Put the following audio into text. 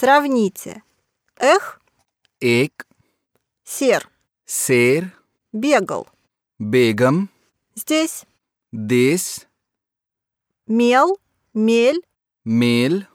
Сравните. Эх, Эк. сер, Сер. бегал. Бегом. Здесь Здесь. мел, мель, Мель.